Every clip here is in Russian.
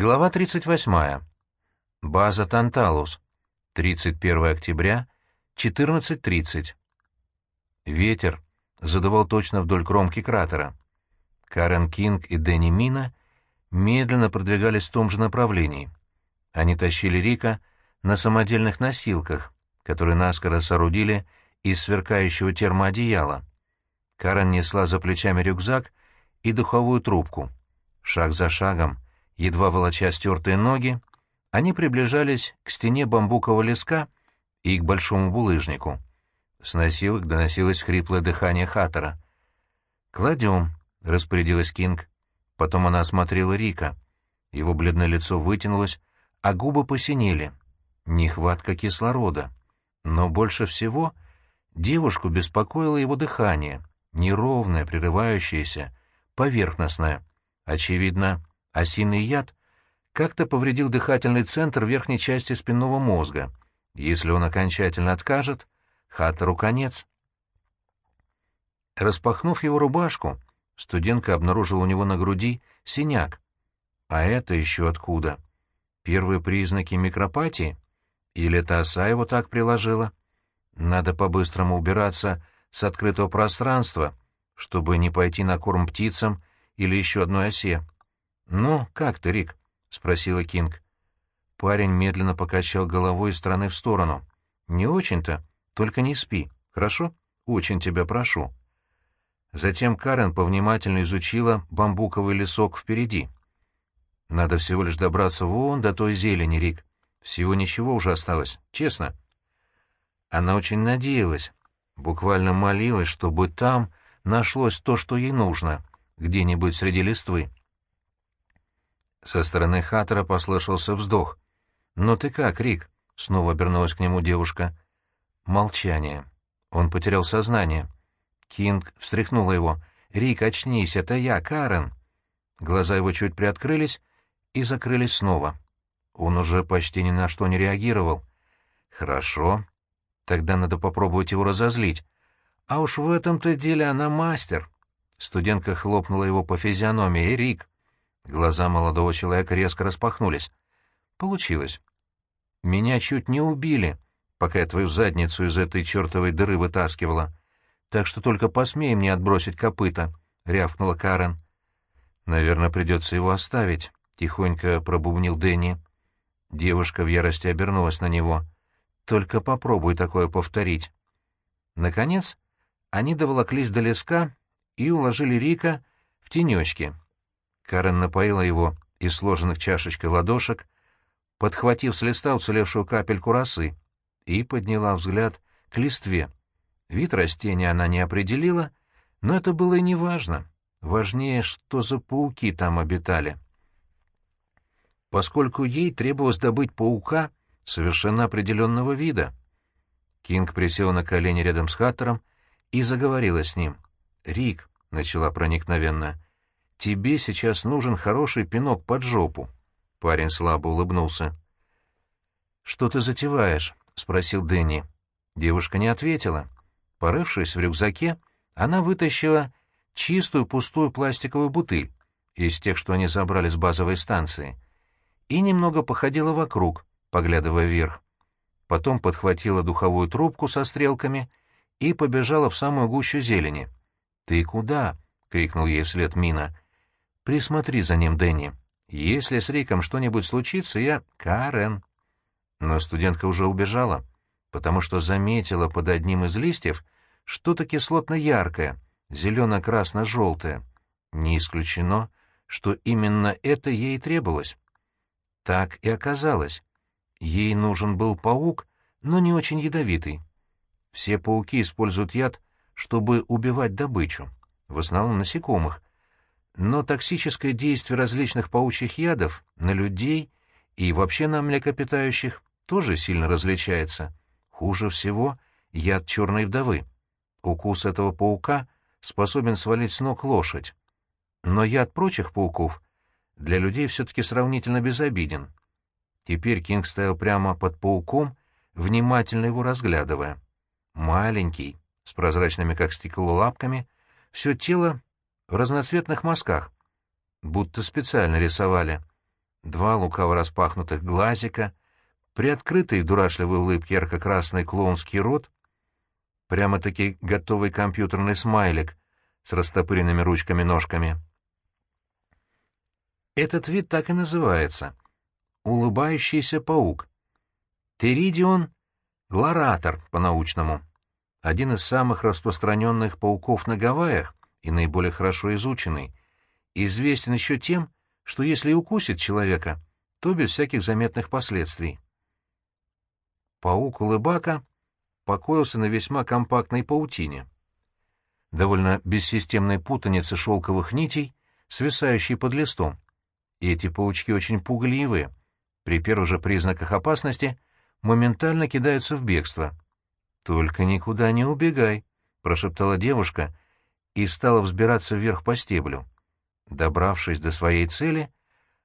Глава 38. База Танталус. 31 октября, 14.30. Ветер задувал точно вдоль кромки кратера. Карен Кинг и Дэнни Мина медленно продвигались в том же направлении. Они тащили Рика на самодельных носилках, которые наскоро соорудили из сверкающего термоодеяла. Карен несла за плечами рюкзак и духовую трубку. Шаг за шагом — Едва волоча стертые ноги, они приближались к стене бамбукового леска и к большому булыжнику. С носилок доносилось хриплое дыхание Хаттера. «Кладем», — распорядилась Кинг. Потом она осмотрела Рика. Его бледное лицо вытянулось, а губы посинели. Нехватка кислорода. Но больше всего девушку беспокоило его дыхание, неровное, прерывающееся, поверхностное. Очевидно, Осиный яд как-то повредил дыхательный центр верхней части спинного мозга. Если он окончательно откажет, Хаттеру конец. Распахнув его рубашку, студентка обнаружила у него на груди синяк. А это еще откуда? Первые признаки микропатии? Или это оса его так приложила? Надо по-быстрому убираться с открытого пространства, чтобы не пойти на корм птицам или еще одной осе. «Ну, как ты, Рик?» — спросила Кинг. Парень медленно покачал головой из стороны в сторону. «Не очень-то, только не спи, хорошо? Очень тебя прошу». Затем Карен повнимательно изучила бамбуковый лесок впереди. «Надо всего лишь добраться вон до той зелени, Рик. Всего ничего уже осталось, честно». Она очень надеялась, буквально молилась, чтобы там нашлось то, что ей нужно, где-нибудь среди листвы. Со стороны Хаттера послышался вздох. «Ну ты как, Рик?» — снова обернулась к нему девушка. Молчание. Он потерял сознание. Кинг встряхнула его. «Рик, очнись, это я, Карен!» Глаза его чуть приоткрылись и закрылись снова. Он уже почти ни на что не реагировал. «Хорошо. Тогда надо попробовать его разозлить. А уж в этом-то деле она мастер!» Студентка хлопнула его по физиономии. «Рик, Глаза молодого человека резко распахнулись. Получилось. Меня чуть не убили, пока я твою задницу из этой чертовой дыры вытаскивала. Так что только посмей мне отбросить копыта, — рявкнула Карен. Наверное, придется его оставить, — тихонько пробубнил Дэнни. Девушка в ярости обернулась на него. Только попробуй такое повторить. Наконец, они доволоклись до леска и уложили Рика в тенечки. Карен напоила его из сложенных чашечкой ладошек, подхватив с листа уцелевшую капельку росы, и подняла взгляд к листве. Вид растения она не определила, но это было и не важно. Важнее, что за пауки там обитали. Поскольку ей требовалось добыть паука совершенно определенного вида. Кинг присел на колени рядом с Хаттером и заговорила с ним. «Рик», — начала проникновенно, — тебе сейчас нужен хороший пинок под жопу». Парень слабо улыбнулся. «Что ты затеваешь?» — спросил Дэнни. Девушка не ответила. Порывшись в рюкзаке, она вытащила чистую пустую пластиковую бутыль из тех, что они забрали с базовой станции, и немного походила вокруг, поглядывая вверх. Потом подхватила духовую трубку со стрелками и побежала в самую гущу зелени. «Ты куда?» — крикнул ей вслед Мина. Присмотри за ним, Дэнни. Если с Риком что-нибудь случится, я... Карен. Но студентка уже убежала, потому что заметила под одним из листьев что-то кислотно-яркое, зелено-красно-желтое. Не исключено, что именно это ей требовалось. Так и оказалось. Ей нужен был паук, но не очень ядовитый. Все пауки используют яд, чтобы убивать добычу, в основном насекомых, но токсическое действие различных паучьих ядов на людей и вообще на млекопитающих тоже сильно различается. Хуже всего яд черной вдовы. Укус этого паука способен свалить с ног лошадь. Но яд прочих пауков для людей все-таки сравнительно безобиден. Теперь Кинг стоял прямо под пауком, внимательно его разглядывая. Маленький, с прозрачными как стекло лапками, все тело в разноцветных мазках, будто специально рисовали. два лукаво распахнутых глазика, приоткрытый в дурашливой улыбке ярко-красный клоунский рот, прямо-таки готовый компьютерный смайлик с растопыренными ручками-ножками. Этот вид так и называется — улыбающийся паук. Теридион — глоратор по-научному. Один из самых распространенных пауков на Гавайях и наиболее хорошо изученный. Известен еще тем, что если укусит человека, то без всяких заметных последствий. Паук-улыбака покоился на весьма компактной паутине. Довольно бессистемной путаницы шелковых нитей, свисающей под листом. И эти паучки очень пугливые. При первых же признаках опасности моментально кидаются в бегство. «Только никуда не убегай», — прошептала девушка и стала взбираться вверх по стеблю. Добравшись до своей цели,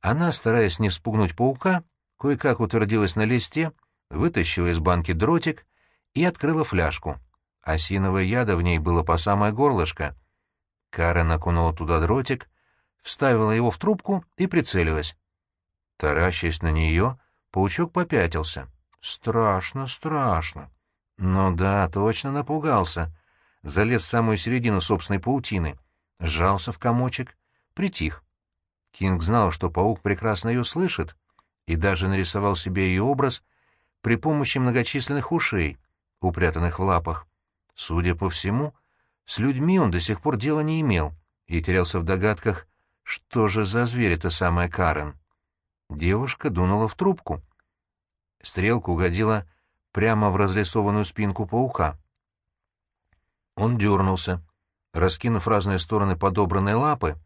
она, стараясь не спугнуть паука, кое-как утвердилась на листе, вытащила из банки дротик и открыла фляжку. Осиновое яда в ней было по самое горлышко. Карен окунула туда дротик, вставила его в трубку и прицелилась. Таращась на нее, паучок попятился. Страшно, страшно. Ну да, точно напугался. Залез в самую середину собственной паутины, сжался в комочек притих. Кинг знал, что паук прекрасно ее слышит, и даже нарисовал себе ее образ при помощи многочисленных ушей, упрятанных в лапах. Судя по всему, с людьми он до сих пор дела не имел и терялся в догадках, что же за зверь это самая Карен. Девушка дунула в трубку. Стрелка угодила прямо в разрисованную спинку паука. Он дернулся. Раскинув разные стороны подобранной лапы,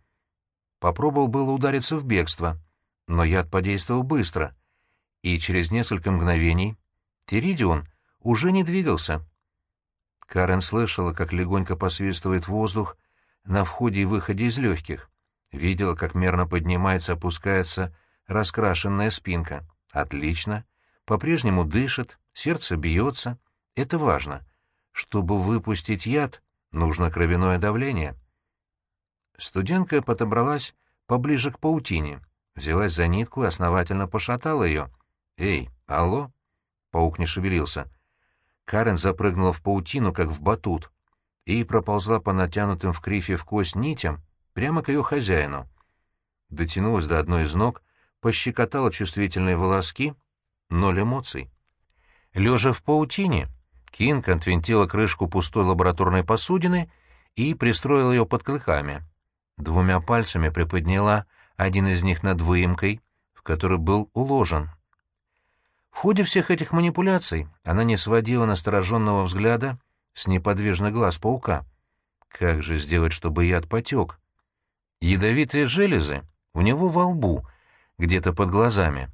Попробовал было удариться в бегство, но яд подействовал быстро, и через несколько мгновений Теридион уже не двигался. Карен слышала, как легонько посвистывает воздух на входе и выходе из легких. Видела, как мерно поднимается, опускается раскрашенная спинка. Отлично. По-прежнему дышит, сердце бьется. Это важно. Чтобы выпустить яд, нужно кровяное давление. Студентка подобралась поближе к паутине, взялась за нитку и основательно пошатала ее. «Эй, алло?» Паук не шевелился. Карен запрыгнула в паутину, как в батут, и проползла по натянутым в крифе в кость нитям прямо к ее хозяину. Дотянулась до одной из ног, пощекотала чувствительные волоски, ноль эмоций. Лежа в паутине, Кинг отвинтила крышку пустой лабораторной посудины и пристроила ее под клыками двумя пальцами приподняла один из них над выемкой, в которой был уложен. В ходе всех этих манипуляций она не сводила настороженного взгляда с неподвижных глаз паука. Как же сделать, чтобы яд потек? Ядовитые железы у него во лбу, где-то под глазами.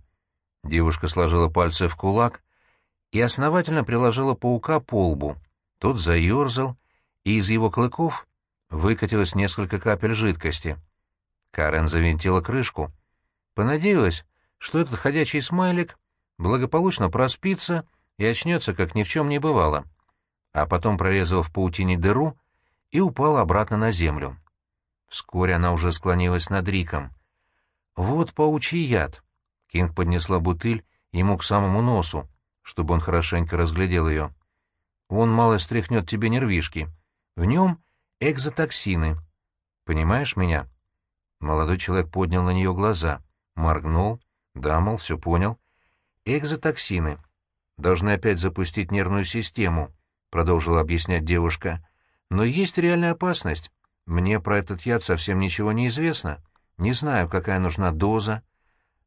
Девушка сложила пальцы в кулак и основательно приложила паука по лбу. Тот заерзал, и из его клыков выкатилось несколько капель жидкости. Карен завинтила крышку. Понадеялась, что этот ходячий смайлик благополучно проспится и очнется, как ни в чем не бывало. А потом прорезала в паутине дыру и упала обратно на землю. Вскоре она уже склонилась над Риком. «Вот паучий яд!» Кинг поднесла бутыль ему к самому носу, чтобы он хорошенько разглядел ее. «Он мало стряхнет тебе нервишки. В нем экзотоксины. Понимаешь меня?» Молодой человек поднял на нее глаза, моргнул, да, мол, все понял. «Экзотоксины. Должны опять запустить нервную систему», — продолжила объяснять девушка. «Но есть реальная опасность. Мне про этот яд совсем ничего не известно. Не знаю, какая нужна доза.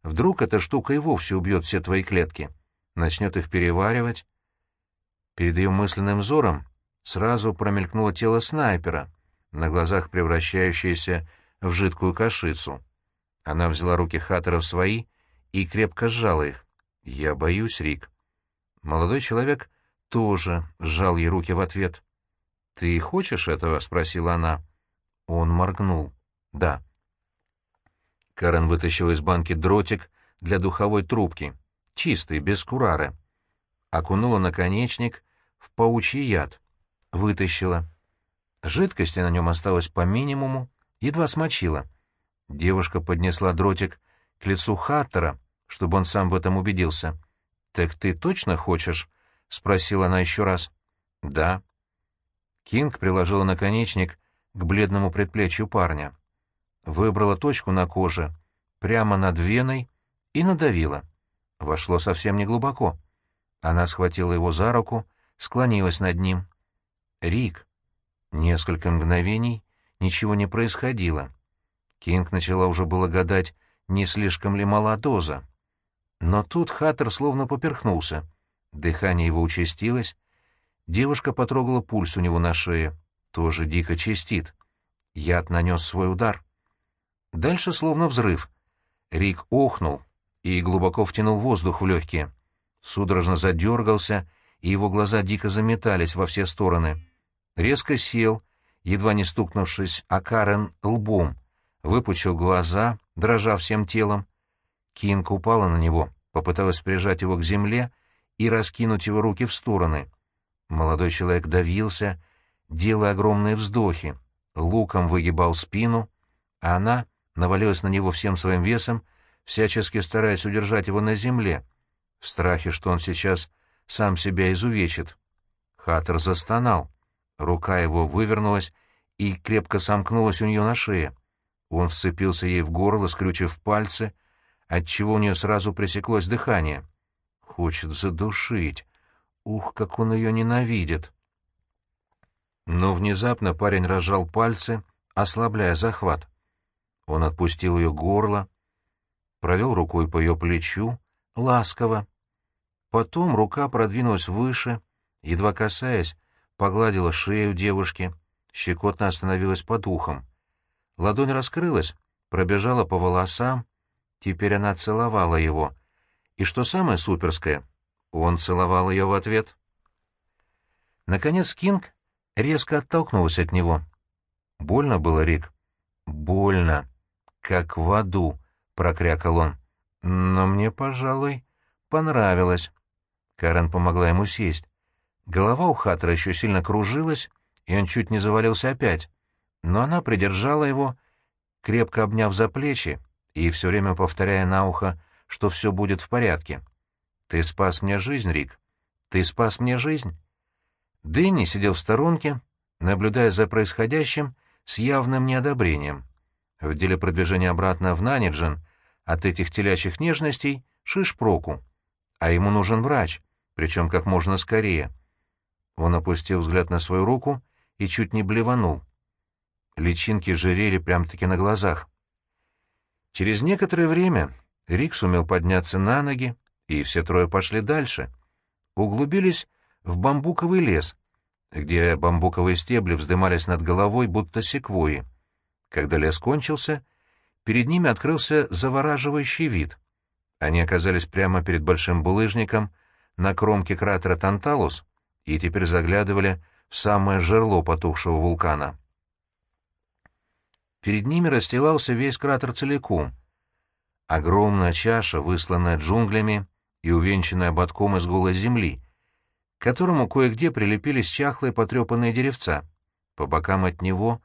Вдруг эта штука и вовсе убьет все твои клетки, начнет их переваривать». Перед ее мысленным взором сразу промелькнуло тело снайпера, на глазах превращающееся в жидкую кашицу. Она взяла руки Хаттера в свои и крепко сжала их. «Я боюсь, Рик». Молодой человек тоже сжал ей руки в ответ. «Ты хочешь этого?» — спросила она. Он моргнул. «Да». Карен вытащила из банки дротик для духовой трубки, чистый, без курары. Окунула наконечник в паучий яд вытащила. Жидкости на нем осталось по минимуму, едва смочила. Девушка поднесла дротик к лицу Хаттера, чтобы он сам в этом убедился. «Так ты точно хочешь?» — спросила она еще раз. «Да». Кинг приложила наконечник к бледному предплечью парня. Выбрала точку на коже, прямо над веной, и надавила. Вошло совсем не глубоко. Она схватила его за руку, склонилась над ним. «Рик!» Несколько мгновений ничего не происходило. Кинг начала уже было гадать, не слишком ли мала доза. Но тут Хаттер словно поперхнулся. Дыхание его участилось. Девушка потрогала пульс у него на шее. Тоже дико чистит. Яд нанес свой удар. Дальше словно взрыв. Рик охнул и глубоко втянул воздух в легкие. Судорожно задергался, и его глаза дико заметались во все стороны. Резко сел, едва не стукнувшись о Карен лбом, выпучил глаза, дрожа всем телом. Кинг упала на него, попыталась прижать его к земле и раскинуть его руки в стороны. Молодой человек давился, делая огромные вздохи, луком выгибал спину, а она навалилась на него всем своим весом, всячески стараясь удержать его на земле, в страхе, что он сейчас сам себя изувечит. Хаттер застонал. Рука его вывернулась и крепко сомкнулась у нее на шее. Он вцепился ей в горло, скрючив пальцы, отчего у нее сразу пресеклось дыхание. Хочет задушить. Ух, как он ее ненавидит! Но внезапно парень разжал пальцы, ослабляя захват. Он отпустил ее горло, провел рукой по ее плечу, ласково. Потом рука продвинулась выше, едва касаясь, погладила шею девушки, щекотно остановилась под ухом. Ладонь раскрылась, пробежала по волосам, теперь она целовала его. И что самое суперское, он целовал ее в ответ. Наконец Кинг резко оттолкнулся от него. Больно было, Рик? Больно. Как в аду, прокрякал он. Но мне, пожалуй, понравилось. Карен помогла ему сесть. Голова у Хаттера еще сильно кружилась, и он чуть не завалился опять но она придержала его, крепко обняв за плечи и все время повторяя на ухо, что все будет в порядке. «Ты спас мне жизнь, Рик. Ты спас мне жизнь». Дэнни сидел в сторонке, наблюдая за происходящим с явным неодобрением. В деле продвижения обратно в Наниджен от этих телячьих нежностей шиш проку, а ему нужен врач, причем как можно скорее. Он опустил взгляд на свою руку и чуть не блеванул личинки жирели прям-таки на глазах. Через некоторое время Рик сумел подняться на ноги, и все трое пошли дальше. Углубились в бамбуковый лес, где бамбуковые стебли вздымались над головой, будто секвои. Когда лес кончился, перед ними открылся завораживающий вид. Они оказались прямо перед большим булыжником на кромке кратера Танталус и теперь заглядывали в самое жерло потухшего вулкана. Перед ними расстилался весь кратер целиком. Огромная чаша, высланная джунглями и увенчанная ободком из голой земли, к которому кое-где прилепились чахлые потрепанные деревца. По бокам от него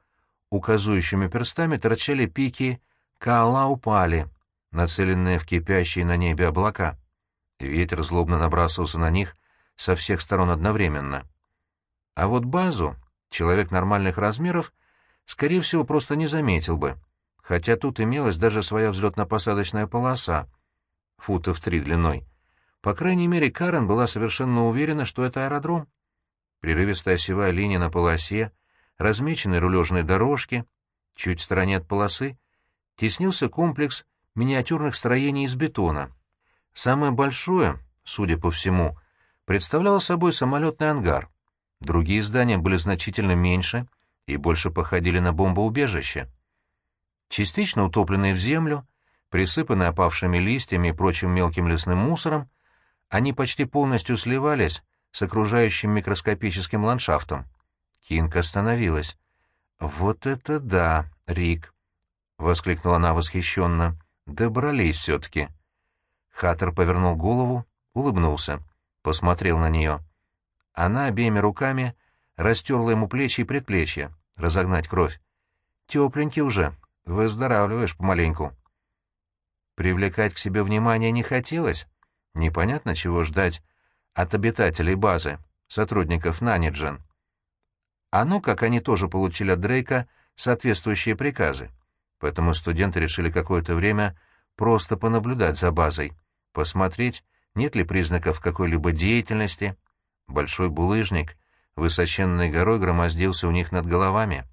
указующими перстами торчали пики Каалаупали, нацеленные в кипящие на небе облака. Ветер злобно набрасывался на них со всех сторон одновременно. А вот базу человек нормальных размеров — скорее всего, просто не заметил бы, хотя тут имелась даже своя взлетно-посадочная полоса, футов три длиной. По крайней мере, Карен была совершенно уверена, что это аэродром. Прерывистая осевая линия на полосе, размеченные рулежные дорожки, чуть в стороне от полосы теснился комплекс миниатюрных строений из бетона. Самое большое, судя по всему, представляло собой самолетный ангар. Другие здания были значительно меньше — и больше походили на бомбоубежище. Частично утопленные в землю, присыпанные опавшими листьями и прочим мелким лесным мусором, они почти полностью сливались с окружающим микроскопическим ландшафтом. Кинг остановилась. «Вот это да, Рик!» — воскликнула она восхищенно. «Добрались все-таки!» Хаттер повернул голову, улыбнулся, посмотрел на нее. Она обеими руками растерла ему плечи и предплечья, разогнать кровь. «Тепленький уже, выздоравливаешь помаленьку». Привлекать к себе внимание не хотелось. Непонятно, чего ждать от обитателей базы, сотрудников Наниджен. А ну, как они тоже получили от Дрейка соответствующие приказы. Поэтому студенты решили какое-то время просто понаблюдать за базой, посмотреть, нет ли признаков какой-либо деятельности. Большой булыжник высоченной горой громоздился у них над головами.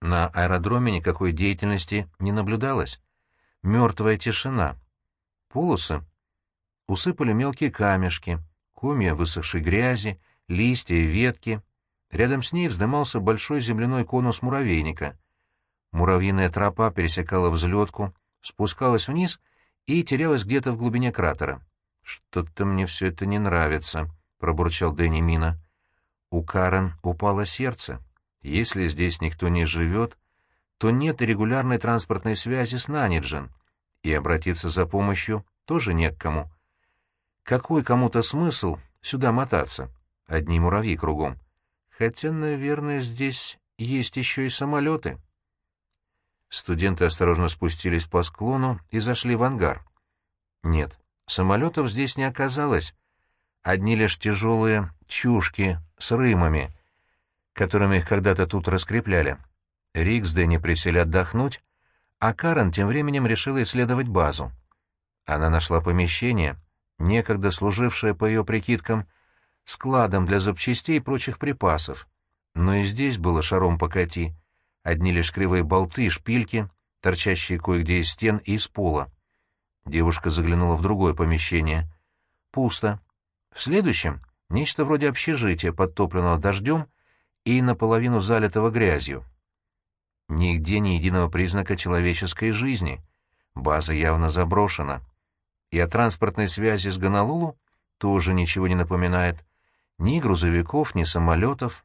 На аэродроме никакой деятельности не наблюдалось. Мертвая тишина. Полосы усыпали мелкие камешки, комья высохшей грязи, листья и ветки. Рядом с ней вздымался большой земляной конус муравейника. Муравьиная тропа пересекала взлетку, спускалась вниз и терялась где-то в глубине кратера. «Что-то мне все это не нравится», — пробурчал Дэнни Мина. У Карен упало сердце. Если здесь никто не живет, то нет регулярной транспортной связи с Наниджен, и обратиться за помощью тоже не к кому. Какой кому-то смысл сюда мотаться? Одни муравьи кругом. Хотя, наверное, здесь есть еще и самолеты. Студенты осторожно спустились по склону и зашли в ангар. Нет, самолетов здесь не оказалось. Одни лишь тяжелые чушки с рымами, которыми их когда-то тут раскрепляли. Рик с Дэнни присели отдохнуть, а Карен тем временем решила исследовать базу. Она нашла помещение, некогда служившее, по ее прикидкам, складом для запчастей и прочих припасов. Но и здесь было шаром покати. Одни лишь кривые болты и шпильки, торчащие кое-где из стен и из пола. Девушка заглянула в другое помещение. Пусто. В следующем — нечто вроде общежития, подтопленного дождем и наполовину залитого грязью. Нигде ни единого признака человеческой жизни. База явно заброшена. И о транспортной связи с Гонолулу тоже ничего не напоминает. Ни грузовиков, ни самолетов.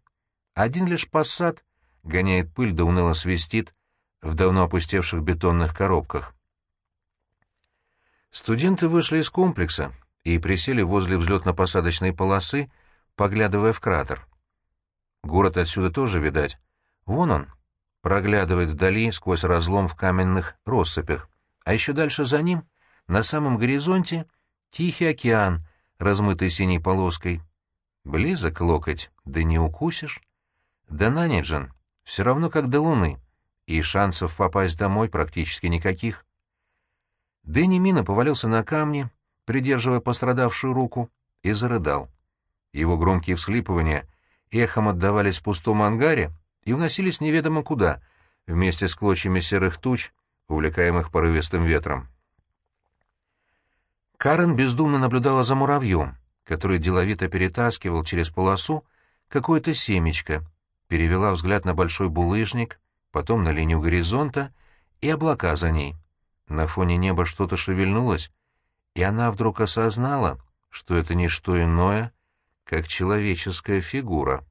Один лишь посад гоняет пыль да уныло свистит в давно опустевших бетонных коробках. Студенты вышли из комплекса и присели возле взлетно-посадочной полосы, поглядывая в кратер. Город отсюда тоже видать. Вон он, проглядывает вдали сквозь разлом в каменных россыпях. А еще дальше за ним, на самом горизонте, Тихий океан, размытый синей полоской. Близок локоть, да не укусишь. Да Наниджен, все равно как до Луны, и шансов попасть домой практически никаких. Дэнни Мина повалился на камни, придерживая пострадавшую руку, и зарыдал. Его громкие всхлипывания эхом отдавались в пустом ангаре, и уносились неведомо куда, вместе с клочьями серых туч, увлекаемых порывистым ветром. Карен бездумно наблюдала за муравьем, который деловито перетаскивал через полосу какое-то семечко, перевела взгляд на большой булыжник, потом на линию горизонта и облака за ней. На фоне неба что-то шевельнулось, и она вдруг осознала, что это не что иное, как человеческая фигура.